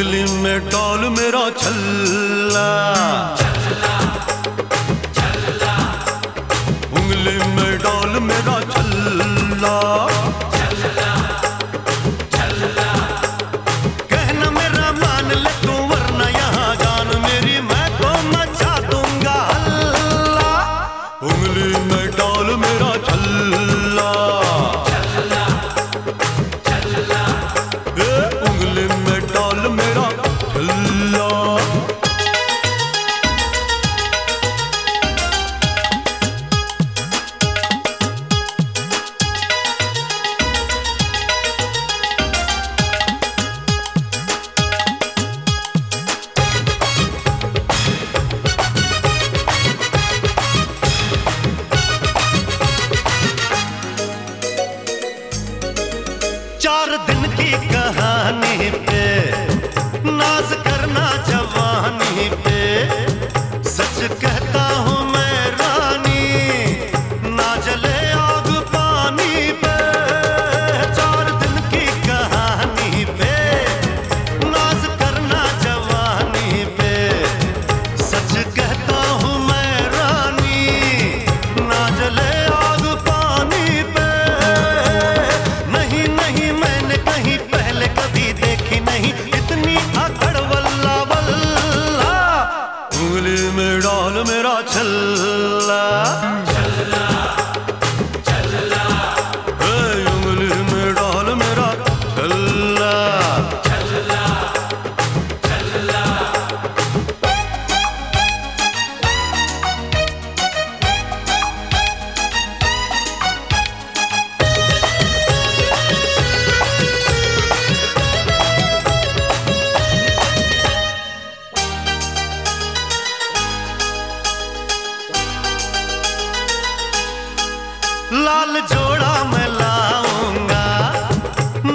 जंगली में डॉल मेरा छल्ला। में डाल मेरा छल्ला। लाल जोड़ा मैं लाऊँगा।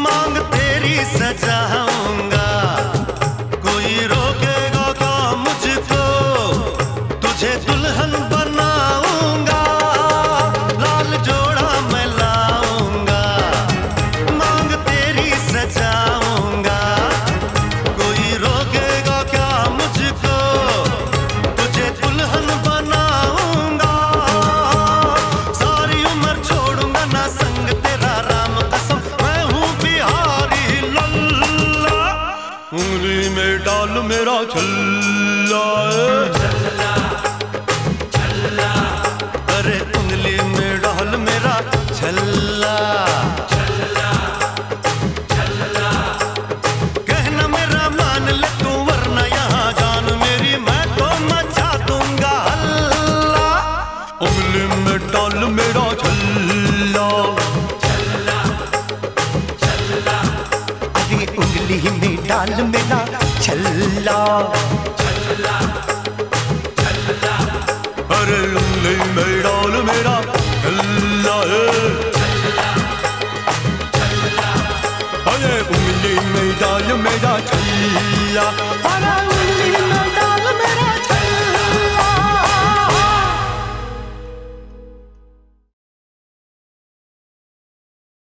मांग तेरी सजा उंगली में डाल मेरा छल्ला लाल मेरा छल्ला। अरे लुंगी में डाल मेरा छल्ला अरे उंगली में मेरा छल्ला।